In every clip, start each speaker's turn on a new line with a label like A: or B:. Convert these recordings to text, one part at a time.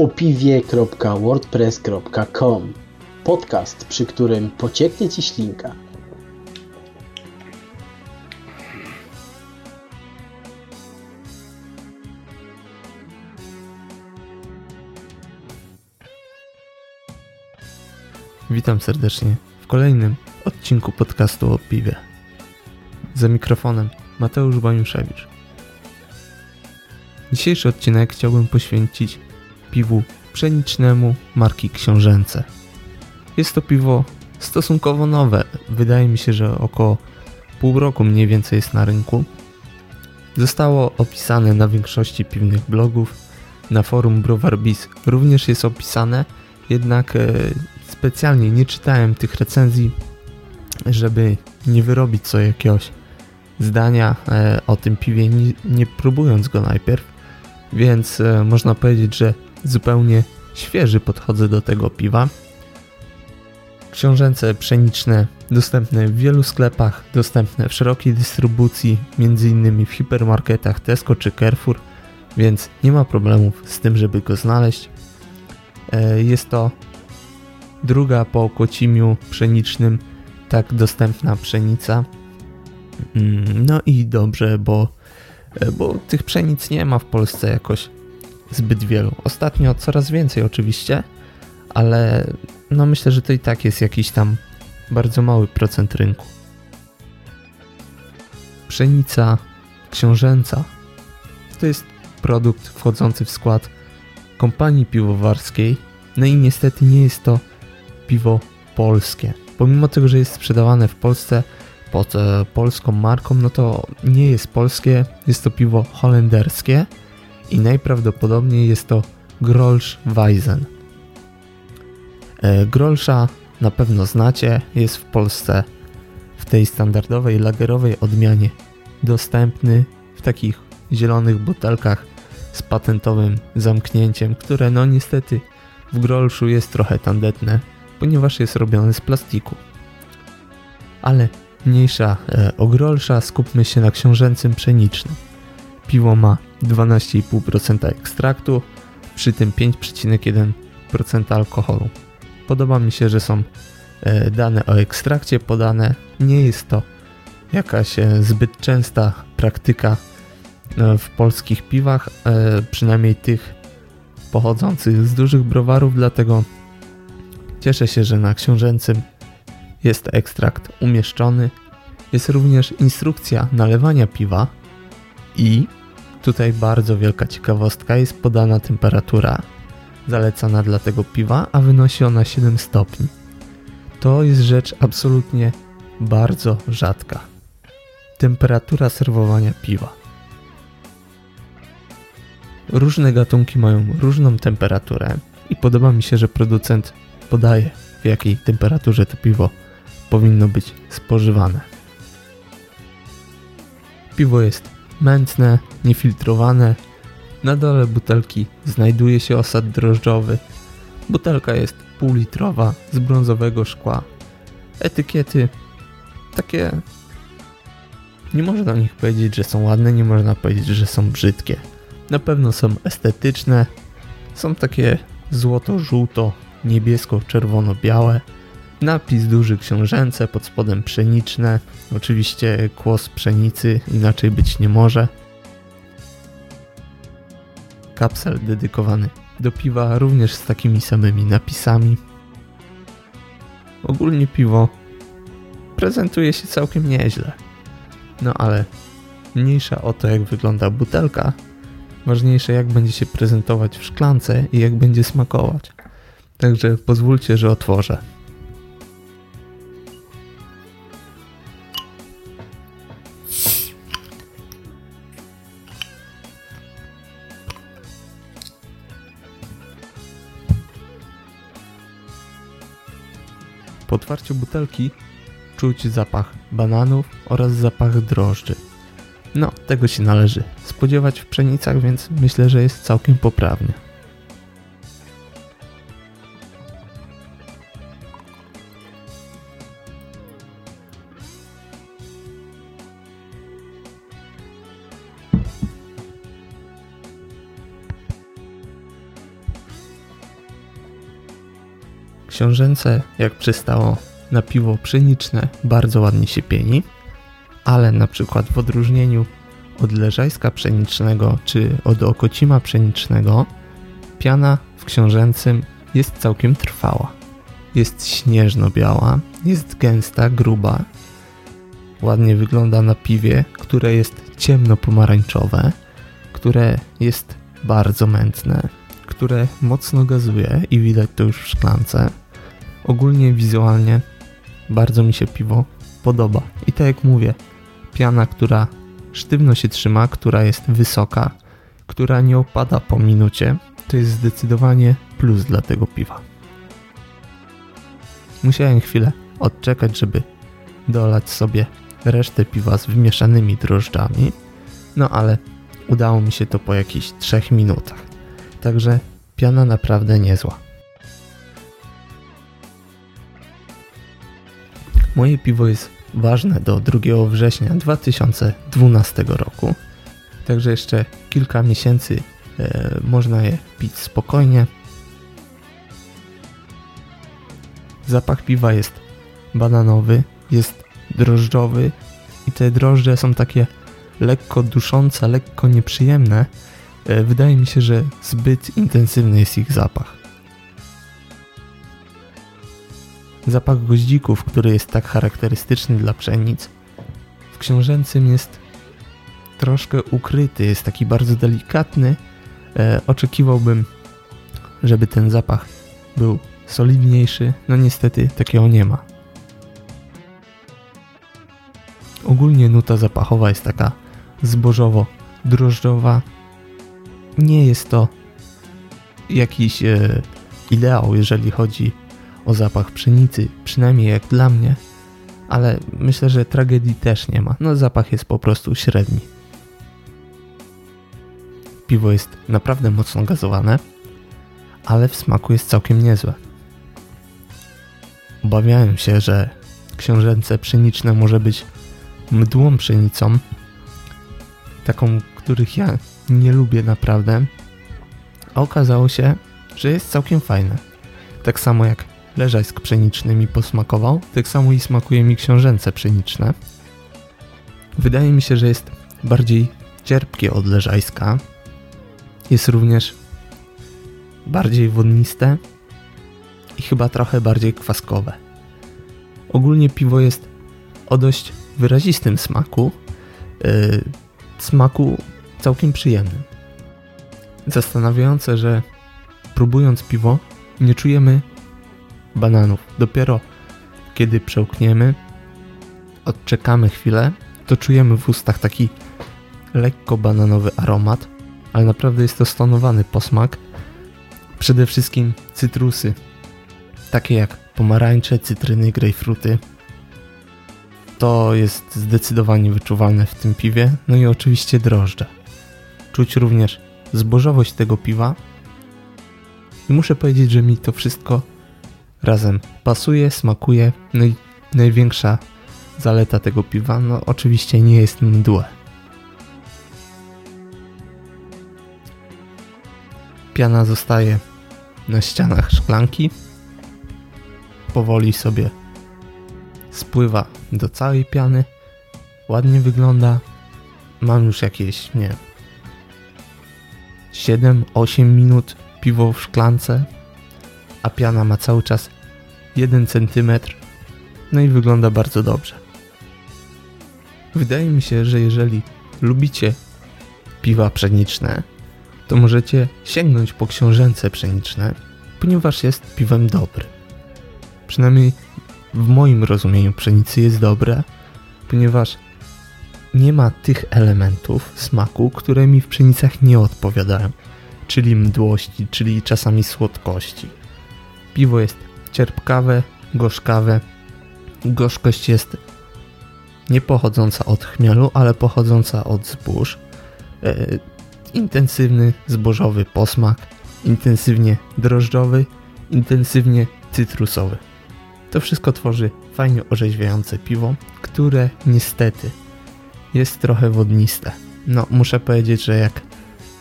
A: opiwie.wordpress.com Podcast, przy którym pocieknie Ci ślinka.
B: Witam serdecznie w kolejnym odcinku podcastu o piwie. Za mikrofonem Mateusz Baniuszewicz. Dzisiejszy odcinek chciałbym poświęcić piwu pszenicznemu marki Książęce. Jest to piwo stosunkowo nowe. Wydaje mi się, że około pół roku mniej więcej jest na rynku. Zostało opisane na większości piwnych blogów. Na forum Browar.biz również jest opisane, jednak e, specjalnie nie czytałem tych recenzji, żeby nie wyrobić co jakiegoś zdania e, o tym piwie, nie, nie próbując go najpierw, więc e, można powiedzieć, że zupełnie świeży podchodzę do tego piwa. Książęce pszeniczne dostępne w wielu sklepach, dostępne w szerokiej dystrybucji, m.in. w hipermarketach Tesco czy Carrefour, więc nie ma problemów z tym, żeby go znaleźć. E, jest to druga po kocimiu pszenicznym tak dostępna pszenica. Mm, no i dobrze, bo, e, bo tych pszenic nie ma w Polsce jakoś zbyt wielu. Ostatnio coraz więcej oczywiście, ale no myślę, że to i tak jest jakiś tam bardzo mały procent rynku. Pszenica książęca to jest produkt wchodzący w skład kompanii piwowarskiej, no i niestety nie jest to piwo polskie. Pomimo tego, że jest sprzedawane w Polsce pod e, polską marką, no to nie jest polskie, jest to piwo holenderskie i najprawdopodobniej jest to Grolsch Weizen. E, Grolscha na pewno znacie, jest w Polsce w tej standardowej lagerowej odmianie dostępny w takich zielonych butelkach z patentowym zamknięciem, które no niestety w Grolschu jest trochę tandetne, ponieważ jest robiony z plastiku. Ale mniejsza e, o Grolscha skupmy się na książęcym pszenicznym. Piwo ma 12,5% ekstraktu, przy tym 5,1% alkoholu. Podoba mi się, że są e, dane o ekstrakcie podane. Nie jest to jakaś e, zbyt częsta praktyka e, w polskich piwach, przynajmniej tych pochodzących z dużych browarów, dlatego cieszę się, że na książęcym jest ekstrakt umieszczony. Jest również instrukcja nalewania piwa i tutaj bardzo wielka ciekawostka jest podana temperatura zalecana dla tego piwa, a wynosi ona 7 stopni. To jest rzecz absolutnie bardzo rzadka. Temperatura serwowania piwa. Różne gatunki mają różną temperaturę i podoba mi się, że producent podaje w jakiej temperaturze to piwo powinno być spożywane. Piwo jest mętne, niefiltrowane, na dole butelki znajduje się osad drożdżowy. Butelka jest półlitrowa z brązowego szkła. Etykiety takie... Nie można o nich powiedzieć, że są ładne, nie można powiedzieć, że są brzydkie. Na pewno są estetyczne. Są takie złoto-żółto, niebiesko-czerwono-białe. Napis duży książęce, pod spodem pszeniczne. Oczywiście kłos pszenicy, inaczej być nie może kapsel dedykowany do piwa, również z takimi samymi napisami. Ogólnie piwo prezentuje się całkiem nieźle. No ale mniejsza o to jak wygląda butelka, ważniejsze jak będzie się prezentować w szklance i jak będzie smakować. Także pozwólcie, że otworzę. Otwarciu butelki czuć zapach bananów oraz zapach drożdży. No, tego się należy spodziewać w pszenicach, więc myślę, że jest całkiem poprawnie. Książęce, jak przystało na piwo pszeniczne, bardzo ładnie się pieni, ale na przykład w odróżnieniu od leżajska pszenicznego czy od okocima pszenicznego, piana w książęcym jest całkiem trwała. Jest śnieżno-biała, jest gęsta, gruba, ładnie wygląda na piwie, które jest ciemno-pomarańczowe, które jest bardzo mętne, które mocno gazuje i widać to już w szklance. Ogólnie wizualnie bardzo mi się piwo podoba. I tak jak mówię, piana, która sztywno się trzyma, która jest wysoka, która nie opada po minucie, to jest zdecydowanie plus dla tego piwa. Musiałem chwilę odczekać, żeby dolać sobie resztę piwa z wymieszanymi drożdżami, no ale udało mi się to po jakichś 3 minutach. Także piana naprawdę niezła. Moje piwo jest ważne do 2 września 2012 roku. Także jeszcze kilka miesięcy e, można je pić spokojnie. Zapach piwa jest bananowy, jest drożdżowy i te drożdże są takie lekko duszące, lekko nieprzyjemne. E, wydaje mi się, że zbyt intensywny jest ich zapach. Zapach goździków, który jest tak charakterystyczny dla pszenic, w książęcym jest troszkę ukryty, jest taki bardzo delikatny. E, oczekiwałbym, żeby ten zapach był solidniejszy, no niestety takiego nie ma. Ogólnie nuta zapachowa jest taka zbożowo-drożdżowa. Nie jest to jakiś e, ideał, jeżeli chodzi o zapach pszenicy, przynajmniej jak dla mnie, ale myślę, że tragedii też nie ma. No zapach jest po prostu średni. Piwo jest naprawdę mocno gazowane, ale w smaku jest całkiem niezłe. Obawiałem się, że książęce pszeniczne może być mdłą pszenicą, taką, których ja nie lubię naprawdę, a okazało się, że jest całkiem fajne. Tak samo jak leżajsk pszeniczny mi posmakował, tak samo i smakuje mi książęce pszeniczne. Wydaje mi się, że jest bardziej cierpkie od leżajska. Jest również bardziej wodniste i chyba trochę bardziej kwaskowe. Ogólnie piwo jest o dość wyrazistym smaku, yy, smaku całkiem przyjemnym. Zastanawiające, że próbując piwo nie czujemy bananów. Dopiero kiedy przełkniemy, odczekamy chwilę, to czujemy w ustach taki lekko bananowy aromat, ale naprawdę jest to stonowany posmak. Przede wszystkim cytrusy, takie jak pomarańcze, cytryny, grejpfruty. To jest zdecydowanie wyczuwalne w tym piwie, no i oczywiście drożdże. Czuć również zbożowość tego piwa. I muszę powiedzieć, że mi to wszystko razem pasuje, smakuje. No i największa zaleta tego piwa, no oczywiście nie jest mdłe. Piana zostaje na ścianach szklanki. Powoli sobie spływa do całej piany. Ładnie wygląda. Mam już jakieś, nie 7-8 minut piwo w szklance a piana ma cały czas 1 cm, no i wygląda bardzo dobrze. Wydaje mi się, że jeżeli lubicie piwa pszeniczne, to możecie sięgnąć po książęce pszeniczne, ponieważ jest piwem dobry. Przynajmniej w moim rozumieniu pszenicy jest dobre, ponieważ nie ma tych elementów smaku, które mi w pszenicach nie odpowiadają, czyli mdłości, czyli czasami słodkości. Piwo jest cierpkawe, gorzkawe. Gorzkość jest nie pochodząca od chmielu, ale pochodząca od zbóż. E, intensywny zbożowy posmak, intensywnie drożdżowy, intensywnie cytrusowy. To wszystko tworzy fajnie orzeźwiające piwo, które niestety jest trochę wodniste. No, muszę powiedzieć, że jak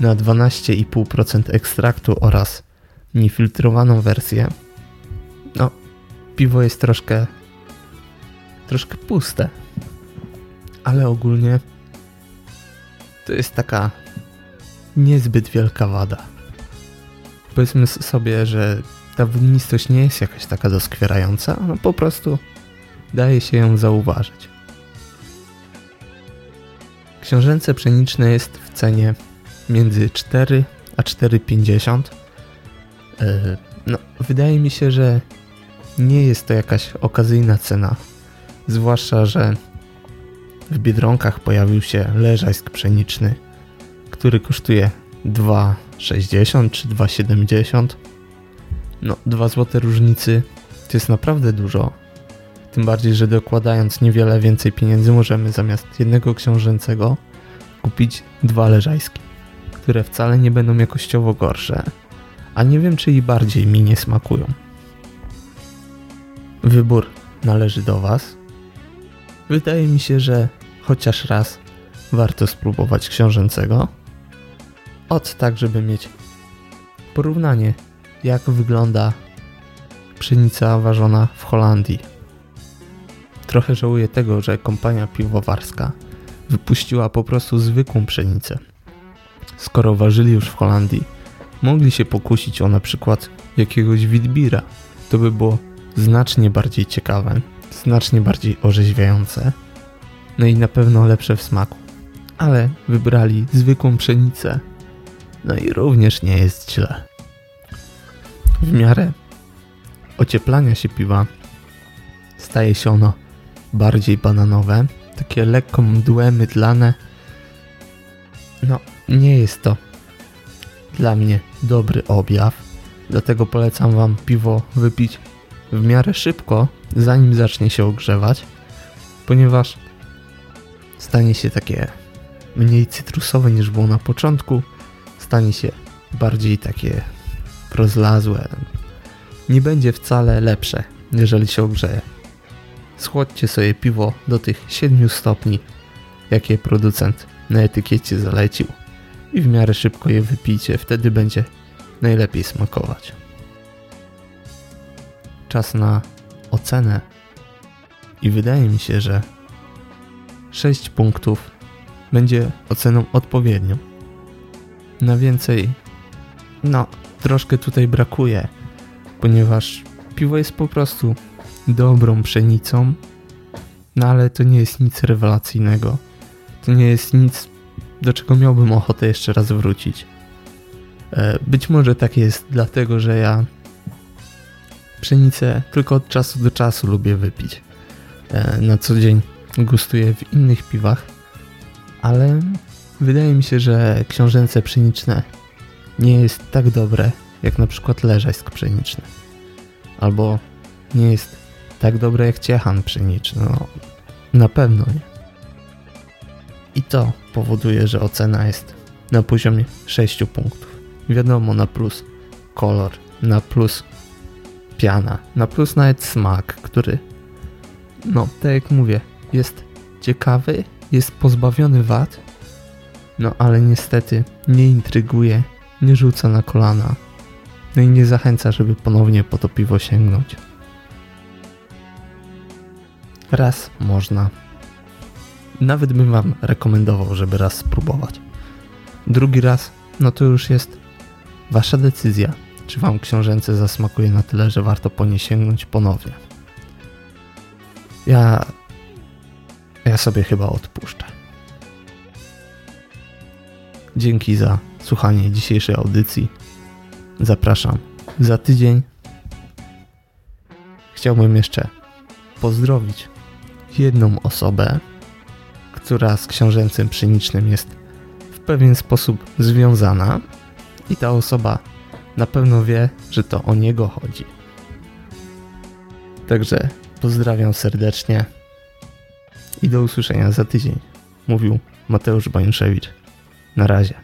B: na 12,5% ekstraktu oraz niefiltrowaną wersję, no, piwo jest troszkę troszkę puste. Ale ogólnie to jest taka niezbyt wielka wada. Powiedzmy sobie, że ta wodnistość nie jest jakaś taka doskwierająca, no po prostu daje się ją zauważyć. Książęce pszeniczne jest w cenie między 4 a 4,50. E, no, wydaje mi się, że nie jest to jakaś okazyjna cena. Zwłaszcza, że w Biedronkach pojawił się leżajsk pszeniczny, który kosztuje 2,60 czy 2,70. No, 2 zł różnicy to jest naprawdę dużo. Tym bardziej, że dokładając niewiele więcej pieniędzy możemy zamiast jednego książęcego kupić dwa leżajski, które wcale nie będą jakościowo gorsze, a nie wiem czy i bardziej mi nie smakują. Wybór należy do Was. Wydaje mi się, że chociaż raz warto spróbować książęcego. Od tak, żeby mieć porównanie, jak wygląda pszenica ważona w Holandii. Trochę żałuję tego, że kompania piwowarska wypuściła po prostu zwykłą pszenicę. Skoro ważyli już w Holandii, mogli się pokusić o na przykład jakiegoś Witbira. To by było znacznie bardziej ciekawe, znacznie bardziej orzeźwiające, no i na pewno lepsze w smaku. Ale wybrali zwykłą pszenicę, no i również nie jest źle. W miarę ocieplania się piwa staje się ono bardziej bananowe, takie lekko mdłe, mydlane. No, nie jest to dla mnie dobry objaw, dlatego polecam Wam piwo wypić w miarę szybko, zanim zacznie się ogrzewać, ponieważ stanie się takie mniej cytrusowe niż było na początku, stanie się bardziej takie rozlazłe. Nie będzie wcale lepsze, jeżeli się ogrzeje. Schłodźcie sobie piwo do tych 7 stopni, jakie producent na etykiecie zalecił i w miarę szybko je wypijcie, wtedy będzie najlepiej smakować. Czas na ocenę i wydaje mi się, że 6 punktów będzie oceną odpowiednią. Na więcej, no, troszkę tutaj brakuje, ponieważ piwo jest po prostu dobrą pszenicą, no ale to nie jest nic rewelacyjnego. To nie jest nic, do czego miałbym ochotę jeszcze raz wrócić. E, być może tak jest dlatego, że ja pszenicę tylko od czasu do czasu lubię wypić. E, na co dzień gustuję w innych piwach, ale wydaje mi się, że książęce pszeniczne nie jest tak dobre jak na przykład leżajsk pszeniczny. Albo nie jest tak dobre jak ciechan pszeniczny. No, na pewno nie. I to powoduje, że ocena jest na poziomie 6 punktów. Wiadomo, na plus kolor, na plus piana, na plus nawet smak, który, no, tak jak mówię, jest ciekawy, jest pozbawiony wad, no ale niestety nie intryguje, nie rzuca na kolana, no i nie zachęca, żeby ponownie po to piwo sięgnąć. Raz można. Nawet bym wam rekomendował, żeby raz spróbować. Drugi raz, no to już jest wasza decyzja, czy wam książęce zasmakuje na tyle, że warto po nie sięgnąć ponownie. Ja... Ja sobie chyba odpuszczę. Dzięki za słuchanie dzisiejszej audycji. Zapraszam za tydzień. Chciałbym jeszcze pozdrowić jedną osobę, która z książęcym pszenicznym jest w pewien sposób związana i ta osoba na pewno wie, że to o niego chodzi. Także pozdrawiam serdecznie i do usłyszenia za tydzień. Mówił Mateusz Bańszewicz. Na razie.